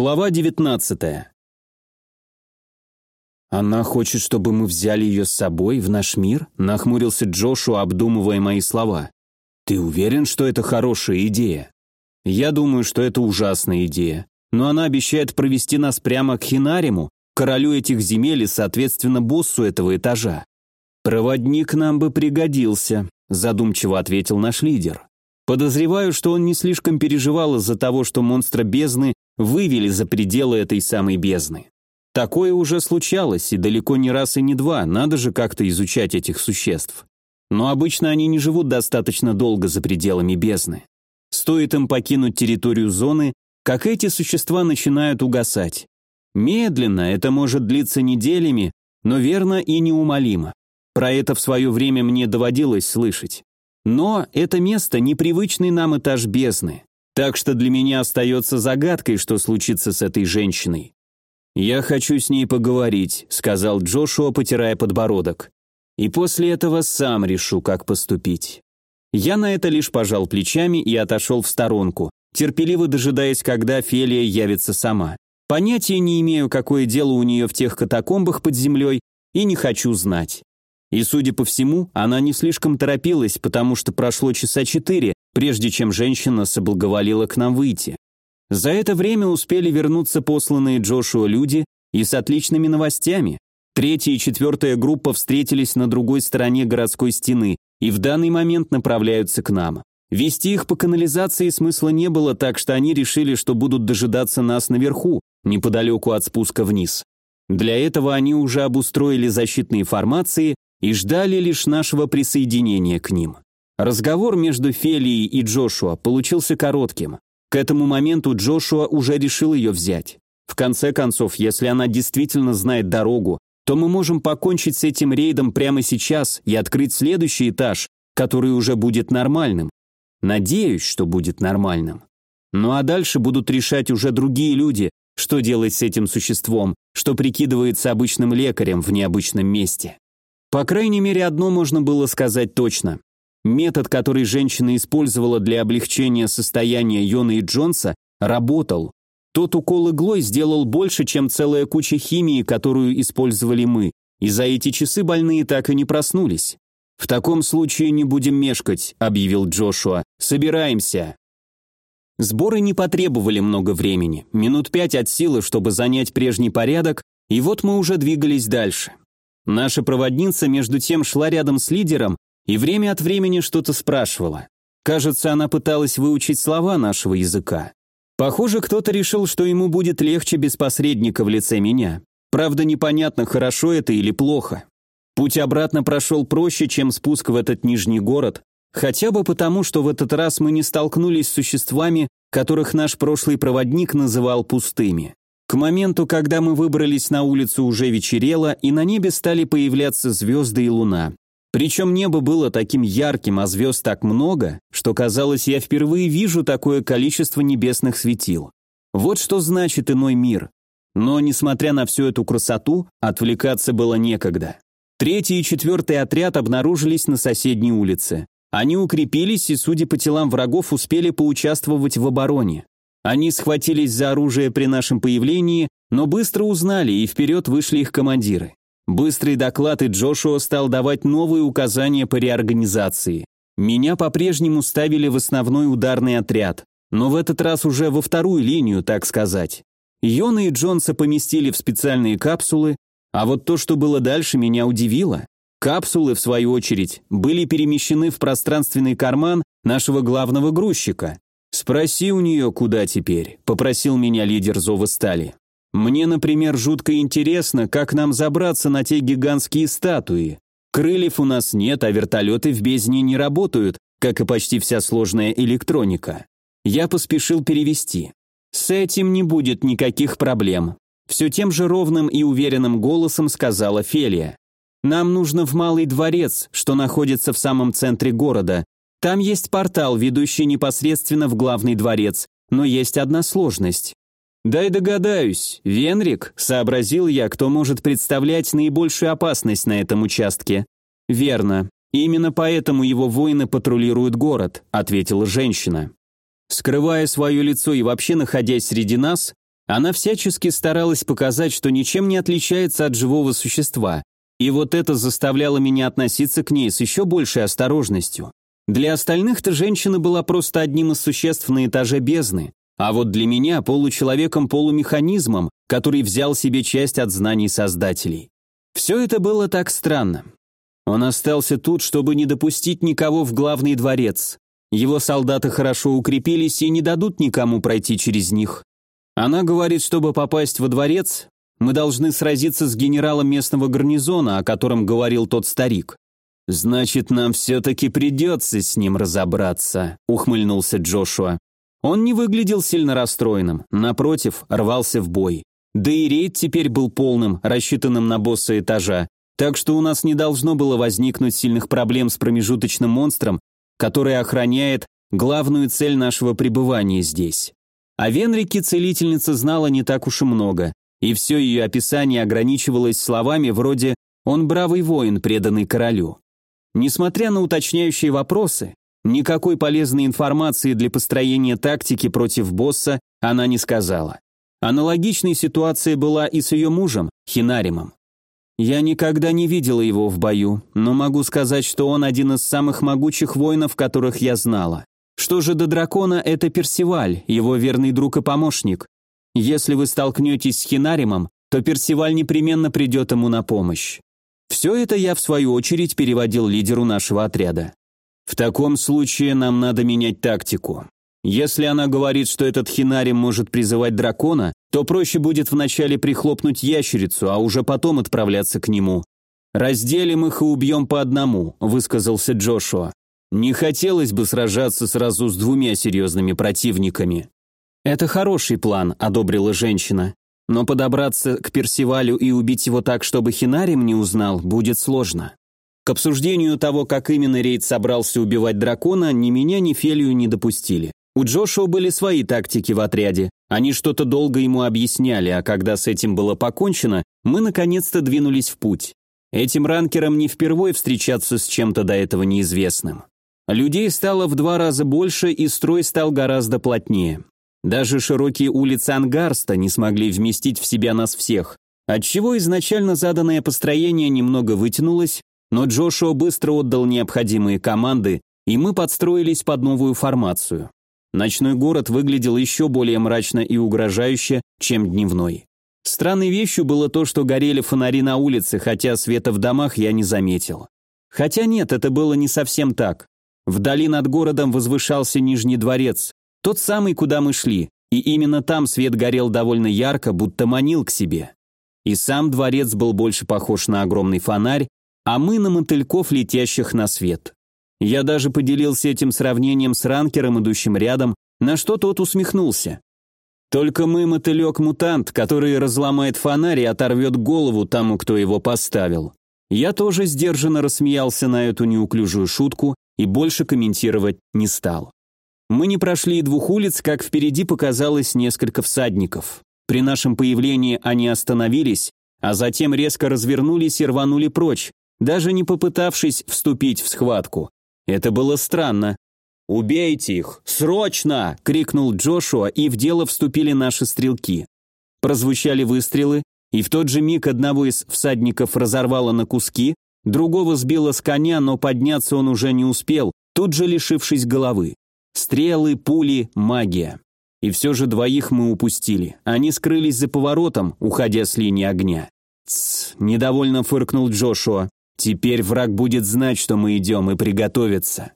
Глава 19 «Она хочет, чтобы мы взяли ее с собой в наш мир?» – нахмурился Джошу, обдумывая мои слова. «Ты уверен, что это хорошая идея?» «Я думаю, что это ужасная идея. Но она обещает провести нас прямо к Хинариму, королю этих земель и, соответственно, боссу этого этажа». «Проводник нам бы пригодился», – задумчиво ответил наш лидер. Подозреваю, что он не слишком переживал из-за того, что монстра бездны вывели за пределы этой самой бездны. Такое уже случалось, и далеко не раз и не два, надо же как-то изучать этих существ. Но обычно они не живут достаточно долго за пределами бездны. Стоит им покинуть территорию зоны, как эти существа начинают угасать. Медленно, это может длиться неделями, но верно и неумолимо. Про это в свое время мне доводилось слышать. Но это место непривычный нам этаж бездны. Так что для меня остается загадкой, что случится с этой женщиной. «Я хочу с ней поговорить», — сказал Джошуа, потирая подбородок. «И после этого сам решу, как поступить». Я на это лишь пожал плечами и отошел в сторонку, терпеливо дожидаясь, когда Фелия явится сама. Понятия не имею, какое дело у нее в тех катакомбах под землей, и не хочу знать. И, судя по всему, она не слишком торопилась, потому что прошло часа четыре, прежде чем женщина соблаговолила к нам выйти. За это время успели вернуться посланные Джошуа люди и с отличными новостями. Третья и четвертая группа встретились на другой стороне городской стены и в данный момент направляются к нам. Вести их по канализации смысла не было, так что они решили, что будут дожидаться нас наверху, неподалеку от спуска вниз. Для этого они уже обустроили защитные формации и ждали лишь нашего присоединения к ним. Разговор между Фелией и Джошуа получился коротким. К этому моменту Джошуа уже решил ее взять. В конце концов, если она действительно знает дорогу, то мы можем покончить с этим рейдом прямо сейчас и открыть следующий этаж, который уже будет нормальным. Надеюсь, что будет нормальным. Ну а дальше будут решать уже другие люди, что делать с этим существом, что прикидывается обычным лекарем в необычном месте. По крайней мере, одно можно было сказать точно. Метод, который женщина использовала для облегчения состояния Йона и Джонса, работал. Тот укол иглой сделал больше, чем целая куча химии, которую использовали мы, и за эти часы больные так и не проснулись. «В таком случае не будем мешкать», — объявил Джошуа. «Собираемся». Сборы не потребовали много времени, минут пять от силы, чтобы занять прежний порядок, и вот мы уже двигались дальше. Наша проводница между тем шла рядом с лидером и время от времени что-то спрашивала. Кажется, она пыталась выучить слова нашего языка. Похоже, кто-то решил, что ему будет легче без посредника в лице меня. Правда, непонятно, хорошо это или плохо. Путь обратно прошел проще, чем спуск в этот нижний город, хотя бы потому, что в этот раз мы не столкнулись с существами, которых наш прошлый проводник называл пустыми. К моменту, когда мы выбрались на улицу, уже вечерело, и на небе стали появляться звезды и луна. Причем небо было таким ярким, а звезд так много, что казалось, я впервые вижу такое количество небесных светил. Вот что значит иной мир. Но, несмотря на всю эту красоту, отвлекаться было некогда. Третий и четвертый отряд обнаружились на соседней улице. Они укрепились и, судя по телам врагов, успели поучаствовать в обороне. Они схватились за оружие при нашем появлении, но быстро узнали, и вперед вышли их командиры. Быстрый доклад, и Джошуа стал давать новые указания по реорганизации. Меня по-прежнему ставили в основной ударный отряд, но в этот раз уже во вторую линию, так сказать. Йона и Джонса поместили в специальные капсулы, а вот то, что было дальше, меня удивило. Капсулы, в свою очередь, были перемещены в пространственный карман нашего главного грузчика. «Спроси у нее, куда теперь», — попросил меня лидер Зова Стали. «Мне, например, жутко интересно, как нам забраться на те гигантские статуи. Крыльев у нас нет, а вертолеты в бездне не работают, как и почти вся сложная электроника». Я поспешил перевести. «С этим не будет никаких проблем», — все тем же ровным и уверенным голосом сказала Фелия. «Нам нужно в Малый дворец, что находится в самом центре города, там есть портал, ведущий непосредственно в главный дворец, но есть одна сложность. «Дай догадаюсь, Венрик», — сообразил я, кто может представлять наибольшую опасность на этом участке. «Верно. Именно поэтому его воины патрулируют город», — ответила женщина. Скрывая свое лицо и вообще находясь среди нас, Она всячески старалась показать, что ничем не отличается от живого существа, и вот это заставляло меня относиться к ней с еще большей осторожностью. Для остальных-то женщина была просто одним из существ на этаже бездны, а вот для меня получеловеком-полумеханизмом, который взял себе часть от знаний создателей. Все это было так странно. Он остался тут, чтобы не допустить никого в главный дворец. Его солдаты хорошо укрепились и не дадут никому пройти через них. Она говорит, чтобы попасть во дворец, мы должны сразиться с генералом местного гарнизона, о котором говорил тот старик. «Значит, нам все-таки придется с ним разобраться», — ухмыльнулся Джошуа. Он не выглядел сильно расстроенным, напротив, рвался в бой. Да и рейд теперь был полным, рассчитанным на босса этажа, так что у нас не должно было возникнуть сильных проблем с промежуточным монстром, который охраняет главную цель нашего пребывания здесь. О Венрике целительница знала не так уж и много, и все ее описание ограничивалось словами вроде «он бравый воин, преданный королю». Несмотря на уточняющие вопросы, никакой полезной информации для построения тактики против босса она не сказала. Аналогичной ситуация была и с ее мужем, Хинаримом. Я никогда не видела его в бою, но могу сказать, что он один из самых могучих воинов, которых я знала. Что же до дракона, это Персиваль, его верный друг и помощник. Если вы столкнетесь с Хинаримом, то Персиваль непременно придет ему на помощь. Все это я, в свою очередь, переводил лидеру нашего отряда. В таком случае нам надо менять тактику. Если она говорит, что этот хинарим может призывать дракона, то проще будет вначале прихлопнуть ящерицу, а уже потом отправляться к нему. «Разделим их и убьем по одному», – высказался Джошуа. «Не хотелось бы сражаться сразу с двумя серьезными противниками». «Это хороший план», – одобрила женщина. «Но подобраться к Персивалю и убить его так, чтобы Хинарим не узнал, будет сложно». К обсуждению того, как именно рейд собрался убивать дракона, ни меня, ни Фелию не допустили. У Джошуа были свои тактики в отряде. Они что-то долго ему объясняли, а когда с этим было покончено, мы наконец-то двинулись в путь. Этим ранкерам не впервые встречаться с чем-то до этого неизвестным. Людей стало в два раза больше, и строй стал гораздо плотнее. Даже широкие улицы Ангарста не смогли вместить в себя нас всех, отчего изначально заданное построение немного вытянулось, но Джошуа быстро отдал необходимые команды, и мы подстроились под новую формацию. Ночной город выглядел еще более мрачно и угрожающе, чем дневной. Странной вещью было то, что горели фонари на улице, хотя света в домах я не заметил. Хотя нет, это было не совсем так. Вдали над городом возвышался Нижний дворец, тот самый, куда мы шли, и именно там свет горел довольно ярко, будто манил к себе. И сам дворец был больше похож на огромный фонарь, а мы на мотыльков, летящих на свет. Я даже поделился этим сравнением с ранкером, идущим рядом, на что тот усмехнулся. Только мы мотылек-мутант, который разломает фонарь и оторвет голову тому, кто его поставил. Я тоже сдержанно рассмеялся на эту неуклюжую шутку и больше комментировать не стал. Мы не прошли и двух улиц, как впереди показалось несколько всадников. При нашем появлении они остановились, а затем резко развернулись и рванули прочь, даже не попытавшись вступить в схватку. Это было странно. «Убейте их! Срочно!» — крикнул Джошуа, и в дело вступили наши стрелки. Прозвучали выстрелы, и в тот же миг одного из всадников разорвало на куски, другого сбило с коня, но подняться он уже не успел, тут же лишившись головы. Стрелы, пули, магия. И все же двоих мы упустили. Они скрылись за поворотом, уходя с линии огня. «Тсс», — недовольно фыркнул Джошуа. Теперь враг будет знать, что мы идем, и приготовиться.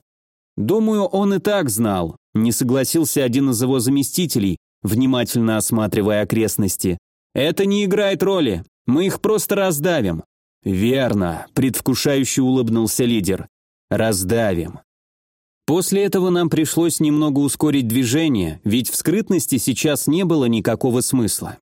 Думаю, он и так знал. Не согласился один из его заместителей, внимательно осматривая окрестности. Это не играет роли. Мы их просто раздавим. Верно, предвкушающе улыбнулся лидер. Раздавим. После этого нам пришлось немного ускорить движение, ведь в скрытности сейчас не было никакого смысла.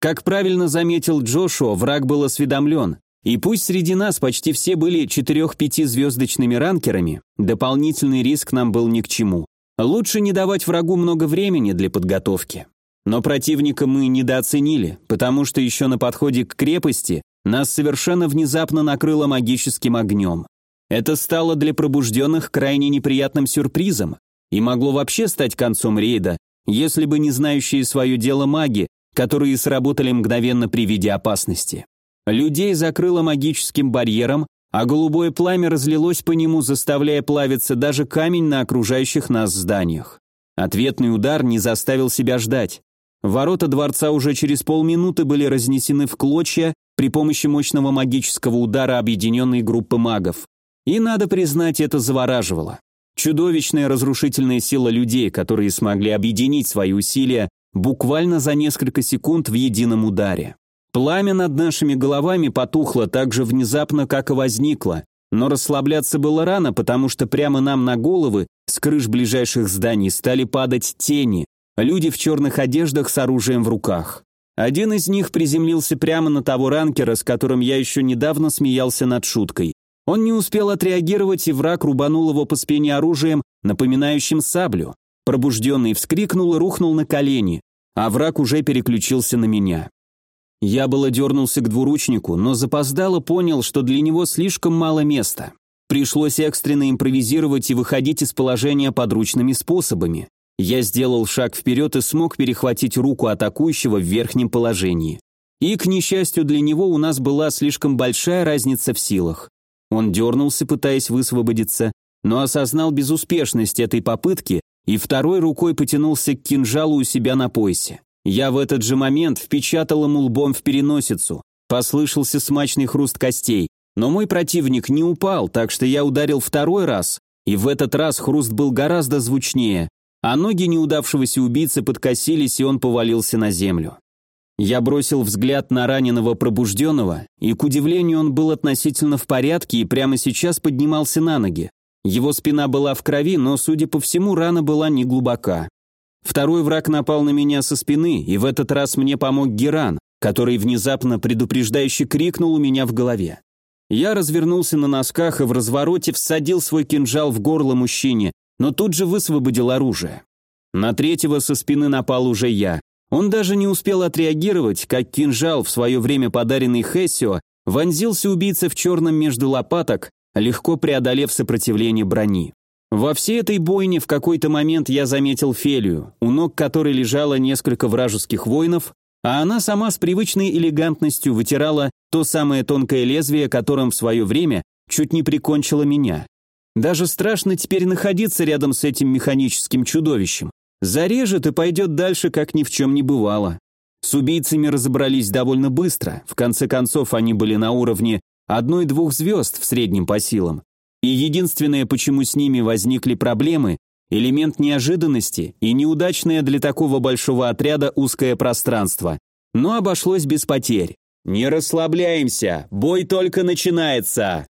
Как правильно заметил Джошуа, враг был осведомлен, и пусть среди нас почти все были 4-5 звездочными ранкерами, дополнительный риск нам был ни к чему. Лучше не давать врагу много времени для подготовки. Но противника мы недооценили, потому что еще на подходе к крепости нас совершенно внезапно накрыло магическим огнем. Это стало для пробужденных крайне неприятным сюрпризом и могло вообще стать концом рейда, если бы не знающие свое дело маги которые сработали мгновенно при виде опасности. Людей закрыло магическим барьером, а голубое пламя разлилось по нему, заставляя плавиться даже камень на окружающих нас зданиях. Ответный удар не заставил себя ждать. Ворота дворца уже через полминуты были разнесены в клочья при помощи мощного магического удара объединенной группы магов. И, надо признать, это завораживало. Чудовищная разрушительная сила людей, которые смогли объединить свои усилия буквально за несколько секунд в едином ударе. Пламя над нашими головами потухло так же внезапно, как и возникло, но расслабляться было рано, потому что прямо нам на головы с крыш ближайших зданий стали падать тени, люди в черных одеждах с оружием в руках. Один из них приземлился прямо на того ранкера, с которым я еще недавно смеялся над шуткой. Он не успел отреагировать, и враг рубанул его по спине оружием, напоминающим саблю. Пробужденный вскрикнул и рухнул на колени, а враг уже переключился на меня. Я было дернулся к двуручнику, но запоздало понял, что для него слишком мало места. Пришлось экстренно импровизировать и выходить из положения подручными способами. Я сделал шаг вперед и смог перехватить руку атакующего в верхнем положении. И, к несчастью для него, у нас была слишком большая разница в силах. Он дернулся, пытаясь высвободиться, но осознал безуспешность этой попытки и второй рукой потянулся к кинжалу у себя на поясе. Я в этот же момент впечатал ему лбом в переносицу. Послышался смачный хруст костей. Но мой противник не упал, так что я ударил второй раз, и в этот раз хруст был гораздо звучнее, а ноги неудавшегося убийцы подкосились, и он повалился на землю. Я бросил взгляд на раненого пробужденного, и, к удивлению, он был относительно в порядке и прямо сейчас поднимался на ноги. Его спина была в крови, но, судя по всему, рана была не глубока. Второй враг напал на меня со спины, и в этот раз мне помог Геран, который внезапно предупреждающе крикнул у меня в голове. Я развернулся на носках и в развороте всадил свой кинжал в горло мужчине, но тут же высвободил оружие. На третьего со спины напал уже я. Он даже не успел отреагировать, как кинжал, в свое время подаренный Хессио, вонзился убийца в черном между лопаток, легко преодолев сопротивление брони. Во всей этой бойне в какой-то момент я заметил Фелию, у ног которой лежало несколько вражеских воинов, а она сама с привычной элегантностью вытирала то самое тонкое лезвие, которым в свое время чуть не прикончило меня. Даже страшно теперь находиться рядом с этим механическим чудовищем. Зарежет и пойдет дальше, как ни в чем не бывало. С убийцами разобрались довольно быстро, в конце концов они были на уровне одной-двух звезд в среднем по силам. И единственное, почему с ними возникли проблемы, элемент неожиданности и неудачное для такого большого отряда узкое пространство. Но обошлось без потерь. «Не расслабляемся, бой только начинается!»